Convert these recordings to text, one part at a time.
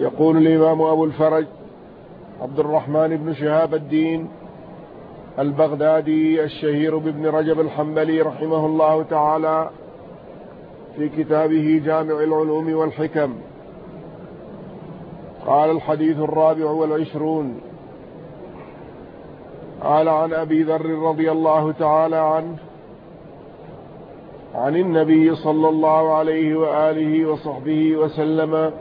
يقول الإمام أبو الفرج عبد الرحمن بن شهاب الدين البغدادي الشهير بابن رجب الحنبلي رحمه الله تعالى في كتابه جامع العلوم والحكم. قال الحديث الرابع والعشرون. قال عن أبي ذر رضي الله تعالى عنه عن النبي صلى الله عليه وآله وصحبه وسلم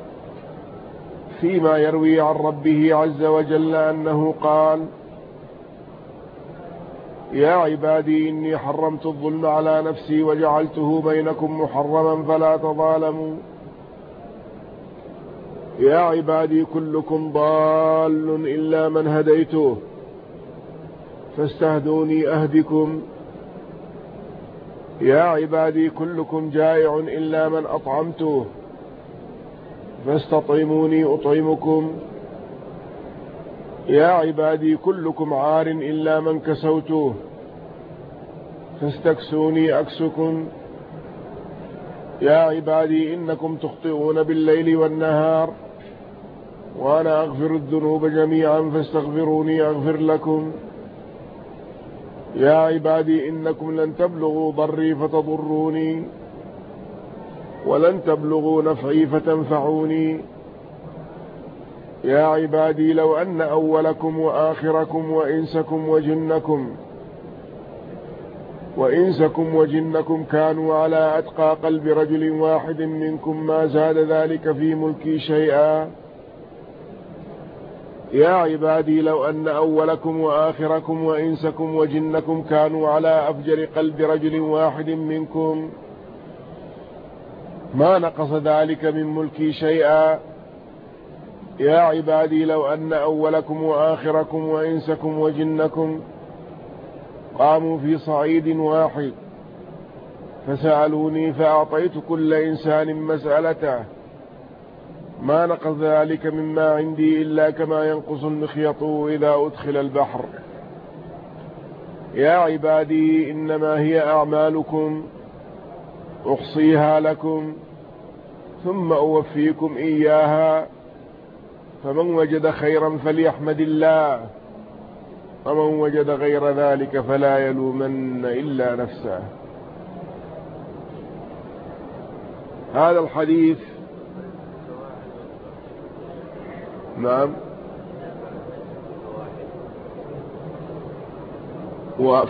فيما يروي عن ربه عز وجل أنه قال يا عبادي إني حرمت الظلم على نفسي وجعلته بينكم محرما فلا تظالموا. يا عبادي كلكم ضال إلا من هديته فاستهدوني أهدكم. يا عبادي كلكم جائع إلا من أطعمته. فاستطعموني أطعمكم. يا عبادي كلكم عار إلا من كسوته. فاستكسوني أكسكم. يا عبادي إنكم تخطئون بالليل والنهار وأنا أغفر الذنوب جميعا فاستغفروني أغفر لكم. يا عبادي إنكم لن تبلغوا ضري فتضروني. ولن تبلغوا نفعي فتنفعوني. يا عبادي لو أن أولكم وآخركم وإنسكم وجنكم وإنسكم وجنكم كانوا على أتقى قلب رجل واحد منكم ما زاد ذلك في ملكي شيئا. يا عبادي لو أن أولكم وآخركم وإنسكم وجنكم كانوا على أفجر قلب رجل واحد منكم ما نقص ذلك من ملكي شيئا. يا عبادي لو أن أولكم وآخركم وإنسكم وجنكم قاموا في صعيد واحد فسألوني فأعطيت كل إنسان مسألته. ما نقص ذلك مما عندي إلا كما ينقص المخيط إذا أدخل البحر. يا عبادي إنما هي أعمالكم أحصيها لكم. ثم أوفيكم إياها فمن وجد خيرا فليحمد الله ومن وجد غير ذلك فلا يلومن إلا نفسه. هذا الحديث نعم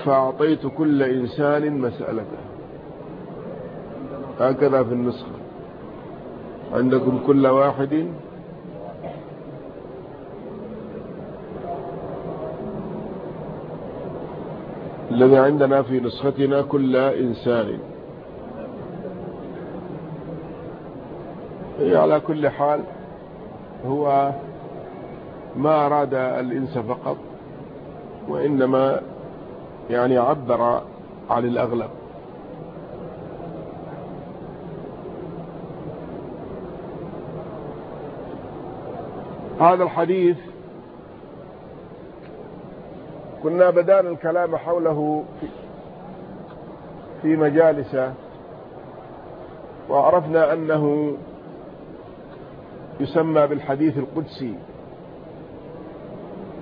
فأعطيت كل إنسان مسألته. هكذا في النسخة. عندكم كل واحد؟ الذي عندنا في نسختنا كل إنسان. على كل حال هو ما أراد الإنس فقط وإنما يعني عبر عن الأغلب. هذا الحديث كنا بدأنا الكلام حوله في مجالس وعرفنا أنه يسمى بالحديث القدسي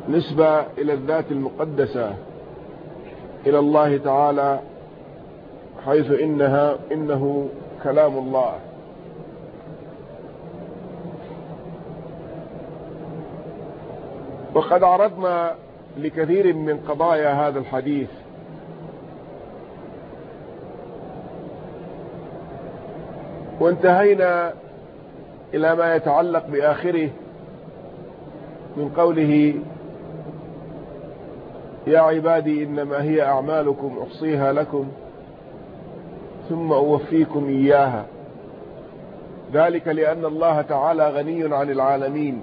نسبة إلى الذات المقدسة إلى الله تعالى حيث إنها إنه كلام الله. وقد عرضنا لكثير من قضايا هذا الحديث. وانتهينا إلى ما يتعلق بآخره من قوله يا عبادي إنما هي أعمالكم أحصيها لكم ثم أوفيكم إياها. ذلك لأن الله تعالى غني عن العالمين.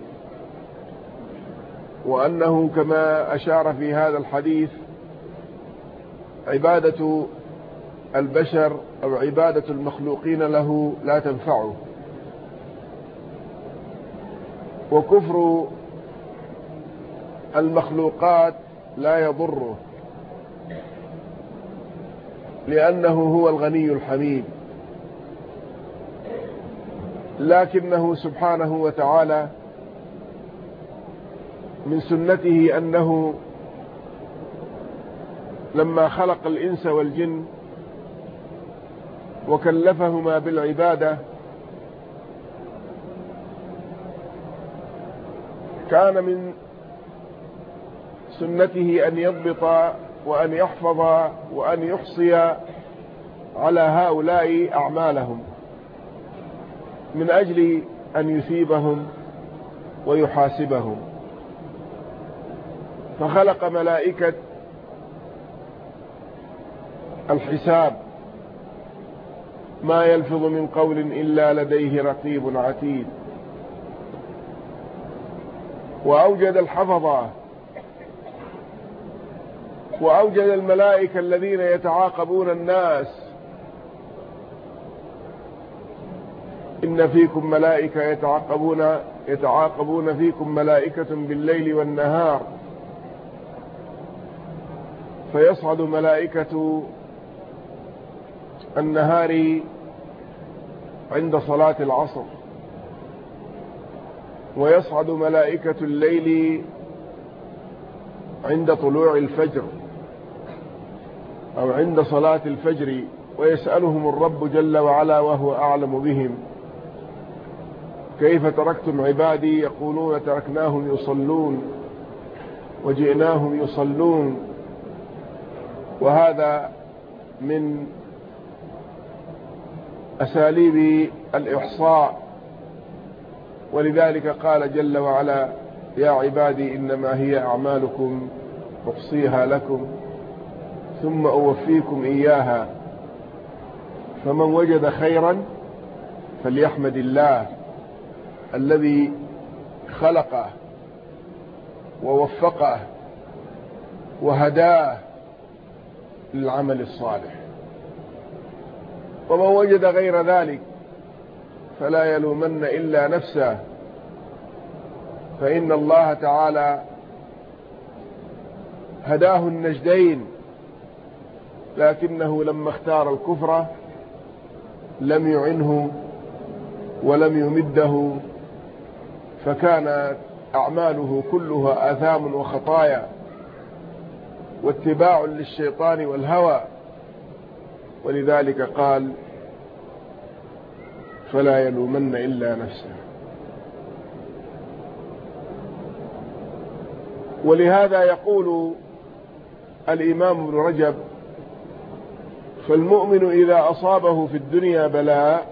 وأنه كما أشار في هذا الحديث عبادة البشر أو عبادة المخلوقين له لا تنفعه. وكفر المخلوقات لا يضره لأنه هو الغني الحميد. لكنه سبحانه وتعالى من سنته أنه لما خلق الإنس والجن وكلفهما بالعبادة كان من سنته أن يضبط وأن يحفظ وأن يحصي على هؤلاء أعمالهم من أجل أن يثيبهم ويحاسبهم. فخلق ملائكة الحساب. ما يلفظ من قول إلا لديه رقيب عتيد. وأوجد الحفظة وأوجد الملائكة الذين يتعاقبون الناس. إن فيكم ملائكة يتعاقبون يتعاقبون فيكم ملائكة بالليل والنهار. فيصعد ملائكة النهار عند صلاة العصر. ويصعد ملائكة الليل عند طلوع الفجر أو عند صلاة الفجر ويسألهم الرب جل وعلا وهو أعلم بهم. كيف تركتم عبادي؟ يقولون تركناهم يصلون وجئناهم يصلون. وهذا من أساليب الإحصاء. ولذلك قال جل وعلا يا عبادي إنما هي أعمالكم أحصيها لكم ثم أوفيكم إياها. فمن وجد خيرا فليحمد الله الذي خلقه ووفقه وهداه للعمل الصالح. ومن وجد غير ذلك فلا يلومن إلا نفسه. فإن الله تعالى هداه النجدين لكنه لما اختار الكفر لم يعنه ولم يمده. فكانت أعماله كلها آثام وخطايا. واتباع للشيطان والهوى. ولذلك قال فلا يلومن إلا نفسه. ولهذا يقول الإمام ابن رجب فالمؤمن إذا أصابه في الدنيا بلاء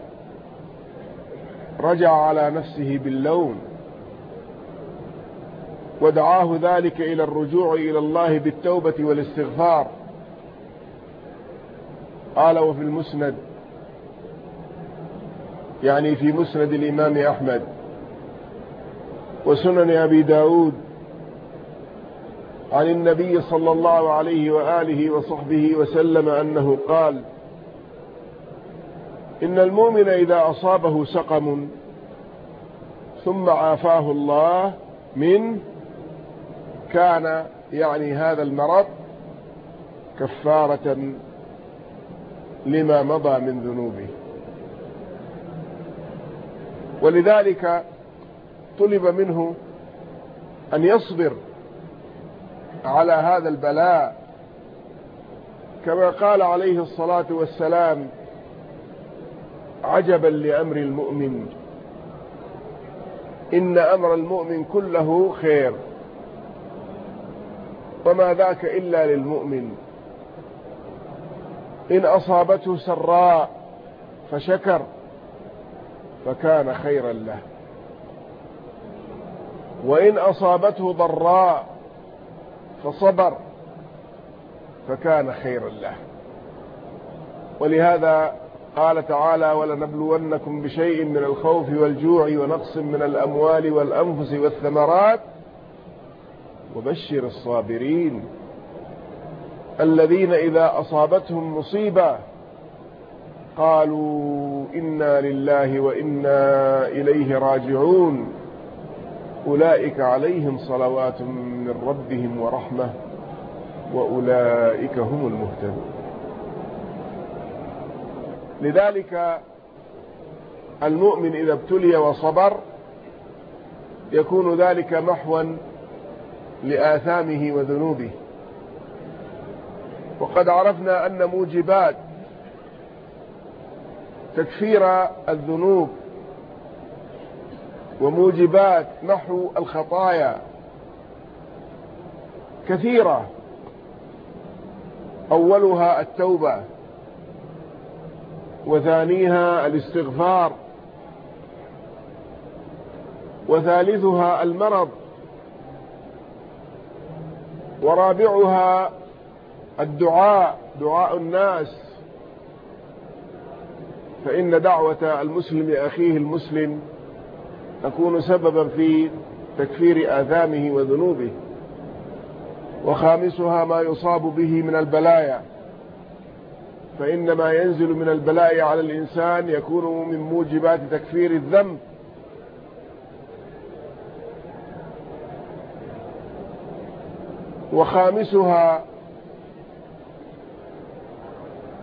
رجع على نفسه باللوم. ودعاه ذلك إلى الرجوع إلى الله بالتوبة والاستغفار. قال وفي المسند يعني في مسند الإمام أحمد وسنن أبي داود عن النبي صلى الله عليه وآله وصحبه وسلم أنه قال إن المؤمن إذا أصابه سقم ثم عافاه الله من كان يعني هذا المرض كفارة لما مضى من ذنوبه. ولذلك طلب منه أن يصبر على هذا البلاء. كما قال عليه الصلاة والسلام عجبا لأمر المؤمن. إن أمر المؤمن كله خير. وما ذاك إلا للمؤمن. إن أصابته سراء فشكر فكان خيرا له. وإن أصابته ضراء فصبر فكان خيرا له. ولهذا قال تعالى ولنبلونكم بشيء من الخوف والجوع ونقص من الأموال والأنفس والثمرات وبشر الصابرين الذين إذا أصابتهم مصيبة قالوا إنا لله وإنا إليه راجعون. أولئك عليهم صلوات من ربهم ورحمة وأولئك هم المهتدون. لذلك المؤمن إذا ابتلي وصبر يكون ذلك محوا لآثامه وذنوبه. وقد عرفنا أن موجبات تكفير الذنوب وموجبات محو الخطايا كثيرة. أولها التوبة وثانيها الاستغفار وثالثها المرض. ورابعها الدعاء دعاء الناس. فإن دعوة المسلم لأخيه المسلم تكون سببا في تكفير آثامه وذنوبه. وخامسها ما يصاب به من البلايا. فإن ما ينزل من البلاء على الإنسان يكون من موجبات تكفير الذنب. وخامسها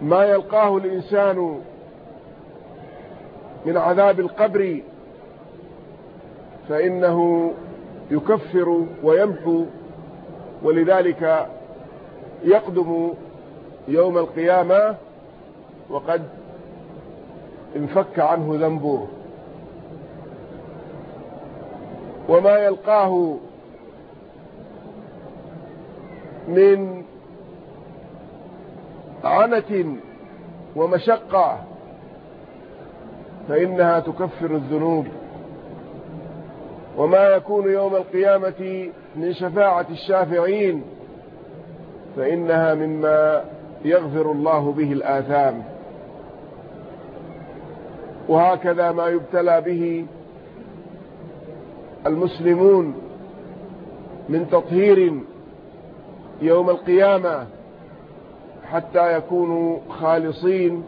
ما يلقاه الإنسان من عذاب القبر فإنه يكفر ويمحو ولذلك يقدم يوم القيامة وقد انفك عنه ذنبه. وما يلقاه من عنة ومشقة فإنها تكفر الذنوب. وما يكون يوم القيامة من شفاعة الشافعين فإنها مما يغفر الله به الآثام. وهكذا ما يبتلى به المسلمون من تطهير يوم القيامة حتى يكونوا خالصين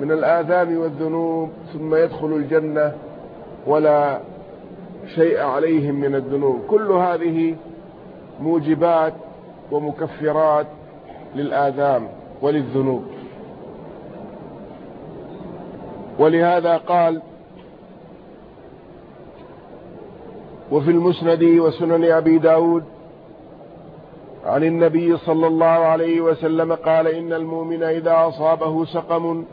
من الآثام والذنوب ثم يدخلوا الجنة ولا شيء عليهم من الذنوب. كل هذه موجبات ومكفرات للآثام وللذنوب. ولهذا قال وفي المسند وسنن أبي داود عن النبي صلى الله عليه وسلم قال إن المؤمن إذا أصابه سقم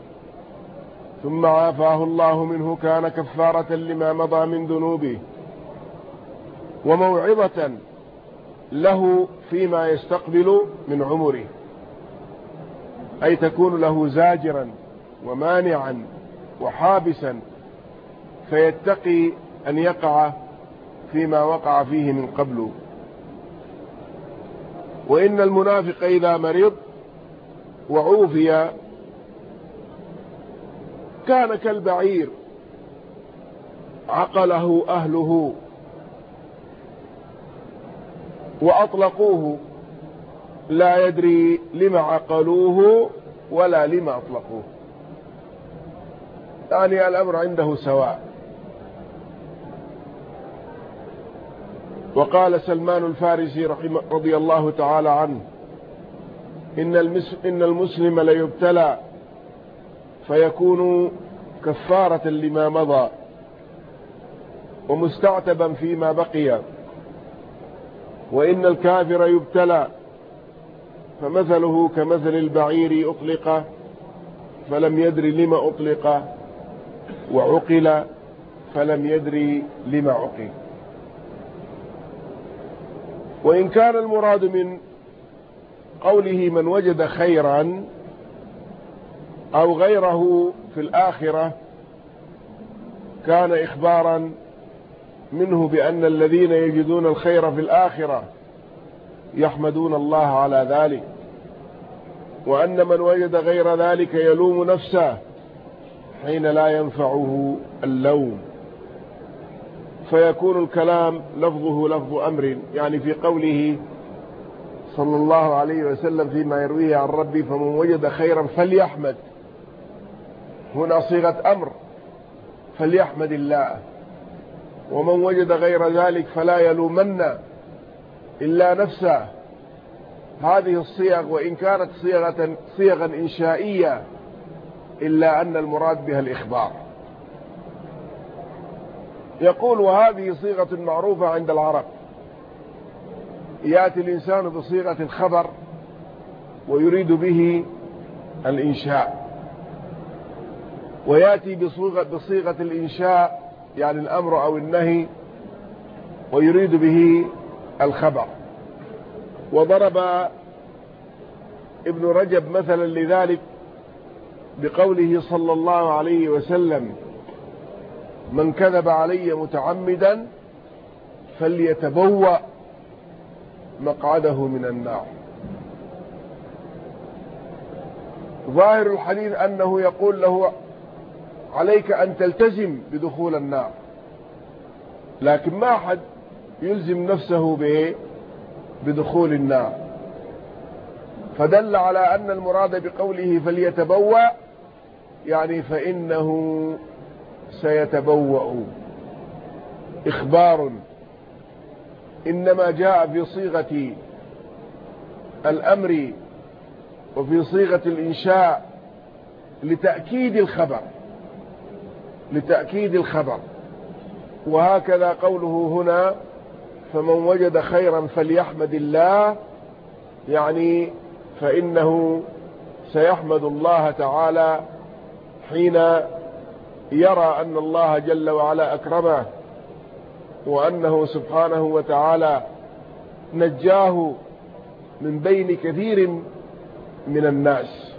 ثم عافاه الله منه كان كفارة لما مضى من ذنوبه وموعظة له فيما يستقبل من عمره أي تكون له زاجرا ومانعا وحابسا فيتقي أن يقع فيما وقع فيه من قبل. وإن المنافق إذا مرض وعوفي كان كالبعير عقله أهله وأطلقوه لا يدري لما عقلوه ولا لما أطلقوه. يعني الأمر عنده سواء. وقال سلمان الفارسي رحمه رضي الله تعالى عنه إن, إن المسلم ليبتلى فيكون كفارة لما مضى ومستعتبا فيما بقي. وإن الكافر يبتلى فمثله كمثل البعير أطلق فلم يدري لما أطلق وعقل فلم يدري لما عقل. وإن كان المراد من قوله من وجد خيرا أو غيره في الآخرة كان إخبارا منه بأن الذين يجدون الخير في الآخرة يحمدون الله على ذلك وأن من وجد غير ذلك يلوم نفسه حين لا ينفعه اللوم. فيكون الكلام لفظه لفظ أمر يعني في قوله صلى الله عليه وسلم فيما يرويه عن ربي فمن وجد خيرا فليحمد. هنا صيغة أمر فليحمد الله. ومن وجد غير ذلك فلا يلومن إلا نفسه. هذه الصيغ وإن كانت صيغة صيغا إنشائية إلا أن المراد بها الإخبار. يقول وهذه صيغة معروفة عند العرب. يأتي الإنسان بصيغة الخبر ويريد به الإنشاء. ويأتي بصيغة, بصيغة الإنشاء يعني الأمر أو النهي ويريد به الخبر. وضرب ابن رجب مثلا لذلك بقوله صلى الله عليه وسلم من كذب علي متعمدا فليتبوأ مقعده من النار. ظاهر الحديث أنه يقول له عليك أن تلتزم بدخول النار. لكن ما أحد يلزم نفسه به بدخول النار. فدل على أن المراد بقوله فليتبوأ يعني فإنه سيتبوأ. إخبار. إنما جاء في صيغة الأمر وفي صيغة الإنشاء لتأكيد الخبر. لتأكيد الخبر. وهكذا قوله هنا فمن وجد خيرا فليحمد الله. يعني فإنه سيحمد الله تعالى حين يرى أن الله جل وعلا أكرمه وأنه سبحانه وتعالى نجاه من بين كثير من الناس.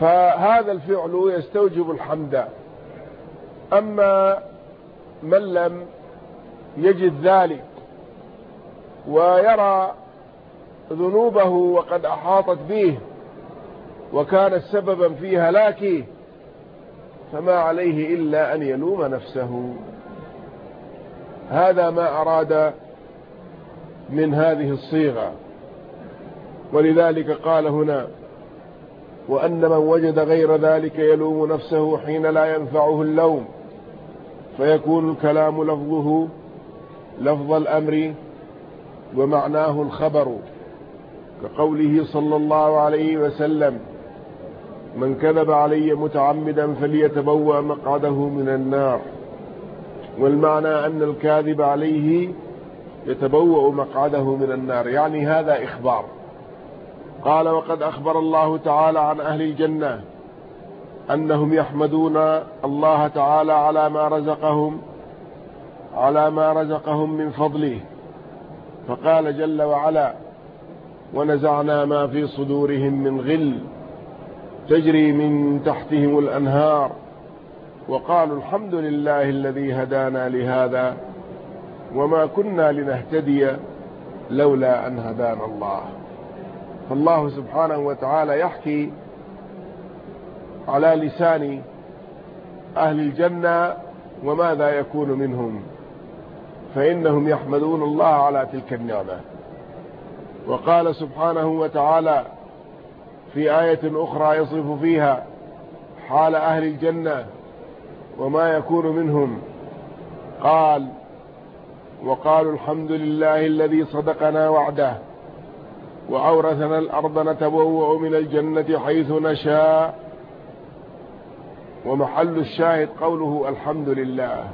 فهذا الفعل يستوجب الحمد. أما من لم يجد ذلك ويرى ذنوبه وقد أحاطت به وكانت سببا في هلاكه فما عليه إلا أن يلوم نفسه. هذا ما أراد من هذه الصيغة. ولذلك قال هنا وأن من وجد غير ذلك يلوم نفسه حين لا ينفعه اللوم. فيكون الكلام لفظه لفظ الأمر ومعناه الخبر كقوله صلى الله عليه وسلم من كذب علي متعمدا فليتبوأ مقعده من النار. والمعنى أن الكاذب عليه يتبوأ مقعده من النار. يعني هذا إخبار. قال وقد أخبر الله تعالى عن أهل الجنة أنهم يحمدون الله تعالى على ما رزقهم على ما رزقهم من فضله. فقال جل وعلا ونزعنا ما في صدورهم من غل. تجري من تحتهم الأنهار وقالوا الحمد لله الذي هدانا لهذا وما كنا لنهتدي لولا أن هدانا الله. فالله سبحانه وتعالى يحكي على لسان أهل الجنة وماذا يكون منهم. فإنهم يحمدون الله على تلك النعمة. وقال سبحانه وتعالى في آية أخرى يصف فيها حال أهل الجنة وما يكون منهم. قال وقالوا الحمد لله الذي صدقنا وعده وأورثنا الأرض نتبوأ من الجنة حيث نشاء. ومحل الشاهد قوله الحمد لله.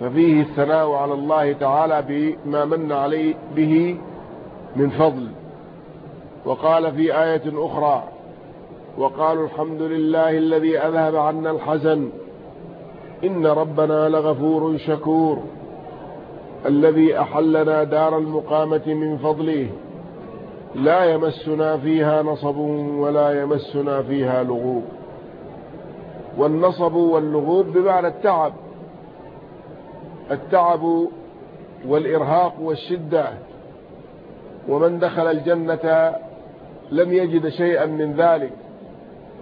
ففيه الثناء على الله تعالى بما من عليه به من فضل. وقال في آية أخرى وقالوا الحمد لله الذي أذهب عنا الحزن. إن ربنا لغفور شكور. الذي أحلنا دار المقامة من فضله. لا يمسنا فيها نصب ولا يمسنا فيها لغوب. والنصب واللغوب بمعنى التعب. التعب والإرهاق والشدة. ومن دخل الجنة لم يجد شيئا من ذلك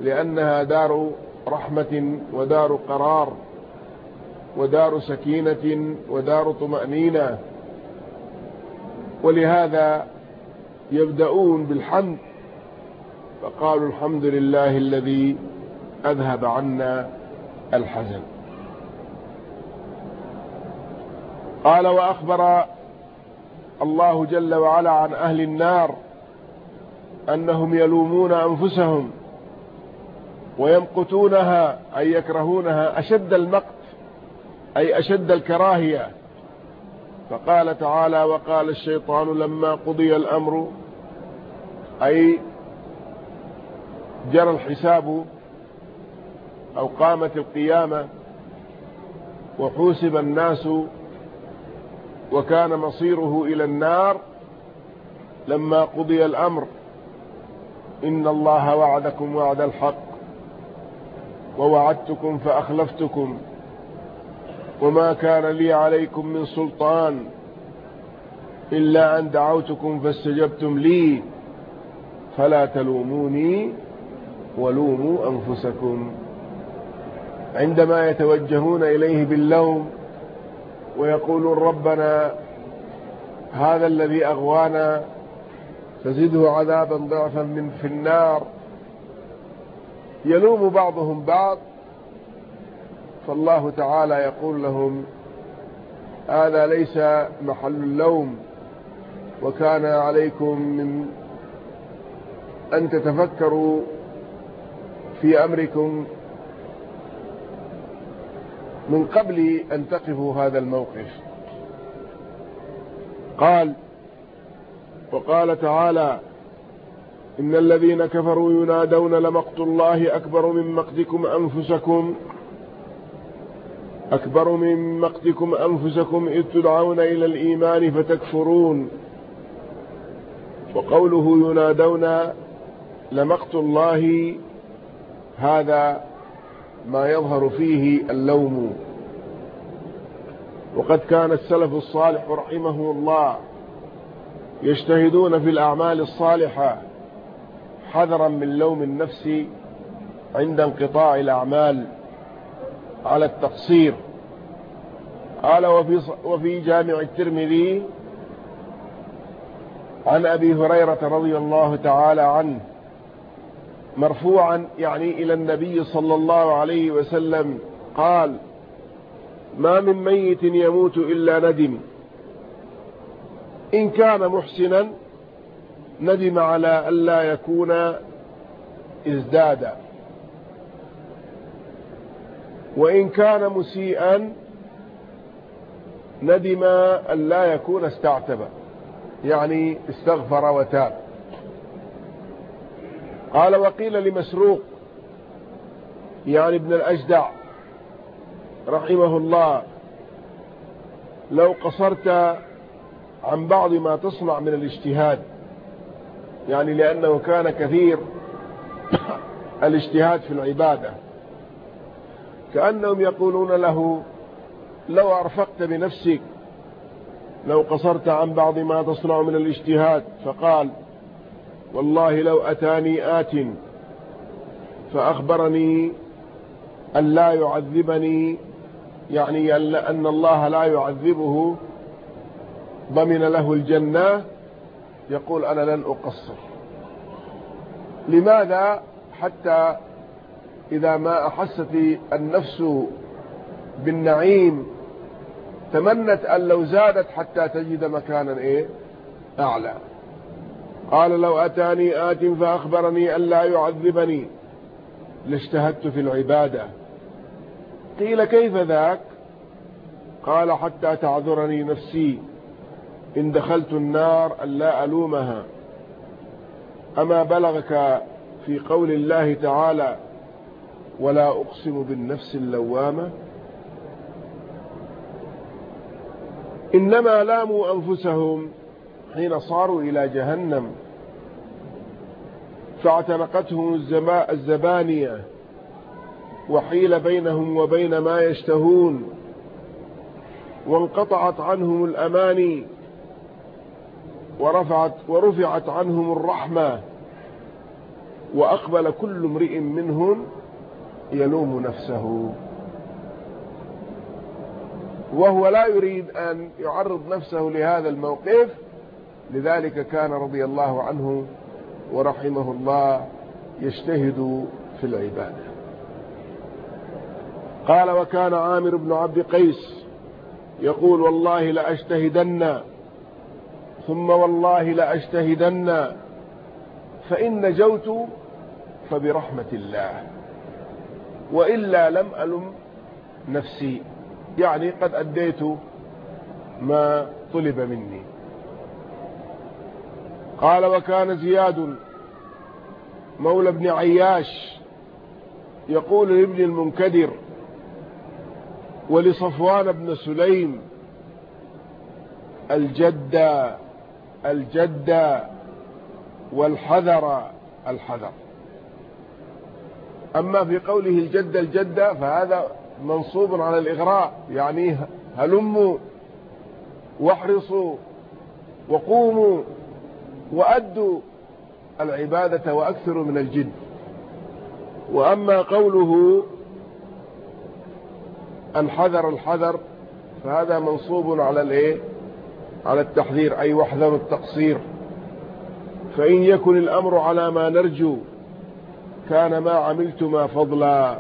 لأنها دار رحمة ودار قرار ودار سكينة ودار طمأنينة. ولهذا يبدأون بالحمد فقالوا الحمد لله الذي أذهب عنا الحزن. قال وأخبر الله جل وعلا عن أهل النار أنهم يلومون أنفسهم ويمقتونها أي يكرهونها أشد المقت أي أشد الكراهية. فقال تعالى وقال الشيطان لما قضي الأمر أي جرى الحساب أو قامت القيامة وحوسب الناس وكان مصيره إلى النار لما قضي الأمر. إن الله وعدكم وعد الحق ووعدتكم فأخلفتكم وما كان لي عليكم من سلطان إلا أن دعوتكم فاستجبتم لي فلا تلوموني ولوموا أنفسكم عندما يتوجهون إليه باللوم ويقولون ربنا هذا الذي أغوانا فزده عذابا ضعفا من في النار. يلوم بعضهم بعض. فالله تعالى يقول لهم هذا ليس محل اللوم وكان عليكم من أن تتفكروا في أمركم من قبل أن تقفوا هذا الموقف. قال وقال تعالى إن الذين كفروا ينادون لمقت الله أكبر من مقتكم أنفسكم أكبر من مقتكم أنفسكم إذ تدعون إلى الإيمان فتكفرون وقوله ينادون لمقت الله هذا ما يظهر فيه اللوم وقد كان السلف الصالح رحمه الله يجتهدون في الأعمال الصالحة حذرا من لوم النفس عند انقطاع الأعمال على التقصير. قال وفي, وفي جامع الترمذي عن أبي هريرة رضي الله تعالى عنه مرفوعا يعني إلى النبي صلى الله عليه وسلم قال ما من ميت يموت إلا ندم. إن كان محسنا ندم على ألا يكون ازداد وإن كان مسيئا ندم ألا يكون استعتب يعني استغفر وتاب. قال وقيل لمسروق يعني ابن الأجدع رحمه الله لو قصرت عن بعض ما تصنع من الاجتهاد. يعني لأنه كان كثير الاجتهاد في العبادة. كأنهم يقولون له لو أرفقت بنفسك لو قصرت عن بعض ما تصنع من الاجتهاد فقال والله لو أتاني آت فأخبرني أن لا يعذبني يعني أن الله لا يعذبه ضمن له الجنة يقول أنا لن أقصر. لماذا؟ حتى إذا ما أحست النفس بالنعيم تمنت أن لو زادت حتى تجد مكانا إيه؟ أعلى. قال لو أتاني آت فأخبرني أن لا يعذبني. لاجتهدت في العبادة. قيل كيف ذاك؟ قال حتى تعذرني نفسي. إن دخلت النار أن لا ألومها. أما بلغك في قول الله تعالى ولا أقسم بالنفس اللوامة إنما لاموا أنفسهم حين صاروا إلى جهنم. فاعتنقتهم الزبانية وحيل بينهم وبين ما يشتهون. وانقطعت عنهم الأماني. ورفعت, ورفعت عنهم الرحمة. وأقبل كل امرئ منهم يلوم نفسه. وهو لا يريد أن يعرض نفسه لهذا الموقف. لذلك كان رضي الله عنه ورحمه الله يجتهد في العبادة. قال وكان عامر بن عبد قيس يقول والله لأجتهدن. ثم والله لأجتهدن فإن نجوت فبرحمة الله. وإلا لم ألم نفسي يعني قد أديت ما طلب مني. قال وكان زياد مولى بن عياش يقول لابن المنكدر ولصفوان بن سليم الجد الجد والحذر الحذر. أما في قوله الجد الجد فهذا منصوب على الإغراء يعني هلموا واحرصوا وقوموا وأدوا العبادة وأكثروا من الجد وأما قوله الحذر الحذر فهذا منصوب على الإيه؟ على التحذير أي واحذروا التقصير. فإن يكن الأمر على ما نرجو كان ما عملتما فضلا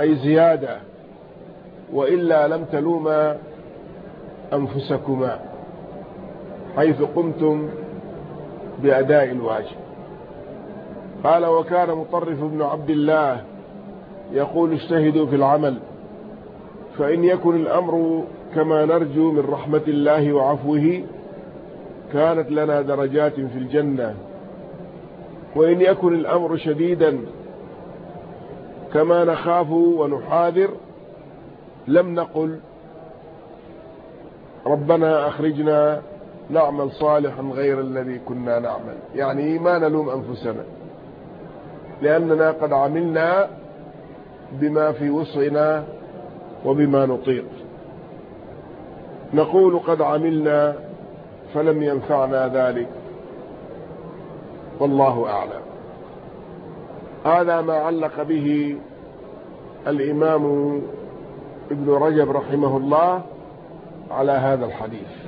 أي زيادة وإلا لم تلوما أنفسكما حيث قمتم بأداء الواجب. قال وكان مطرف بن عبد الله يقول اجتهدوا في العمل. فإن يكن الأمر كما نرجو من رحمة الله وعفوه كانت لنا درجات في الجنة. وإن يكن الأمر شديدا كما نخاف ونحاذر لم نقل ربنا أخرجنا نعمل صالحا غير الذي كنا نعمل. يعني ما نلوم أنفسنا لأننا قد عملنا بما في وسعنا وبما نطيق. نقول قد عملنا فلم ينفعنا ذلك. والله أعلم. هذا ما علق به الإمام ابن رجب رحمه الله على هذا الحديث.